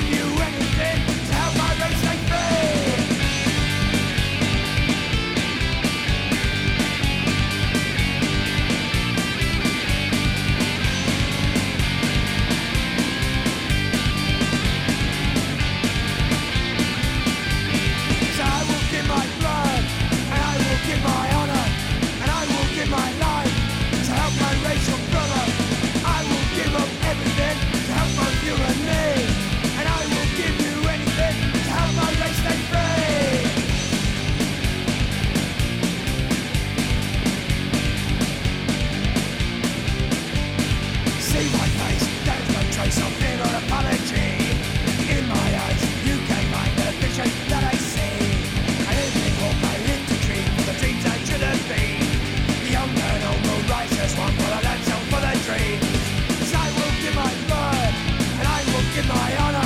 you. my honor.